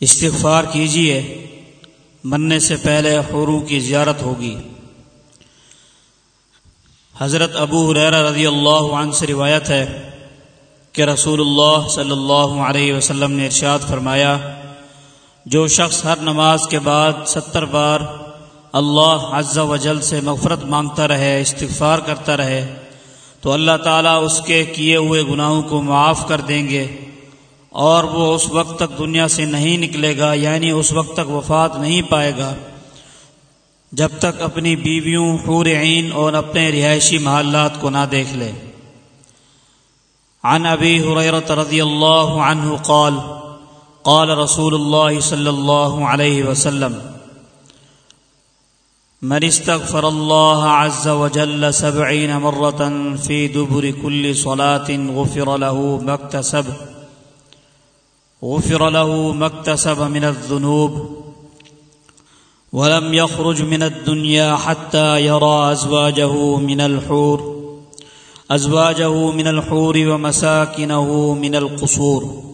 استغفار کیجیے مرنے سے پہلے حورو کی زیارت ہوگی۔ حضرت ابو حریر رضی اللہ عنہ سے روایت ہے کہ رسول اللہ صلی اللہ علیہ وسلم نے ارشاد فرمایا، جو شخص ہر نماز کے بعد ستر بار اللہ عز و جل سے مغفرت مانگتا رہے، استغفار کرتا رہے، تو اللہ تعالیٰ اس کے کیے ہوئے گناہوں کو معاف کر دیں گے۔ اور وہ اس وقت تک دنیا سے نہیں نکلے گا یعنی اس وقت تک وفات نہیں پائے گا۔ جب تک اپنی بیویوں، حور عین اور اپنے رہائشی محلات کو نہ دیکھ لے۔ عن ابی حریرت رضی اللہ عنہ قال قال رسول اللہ صلی اللہ علیہ وسلم، من استغفر الله عز وجل سبعين مرة في دبر كل صلاة غفر له ما اكتسب غفر له ما اكتسب من الذنوب ولم يخرج من الدنيا حتى يرى أزواجه من الحور أزواجه من الحور ومساكنه من القصور.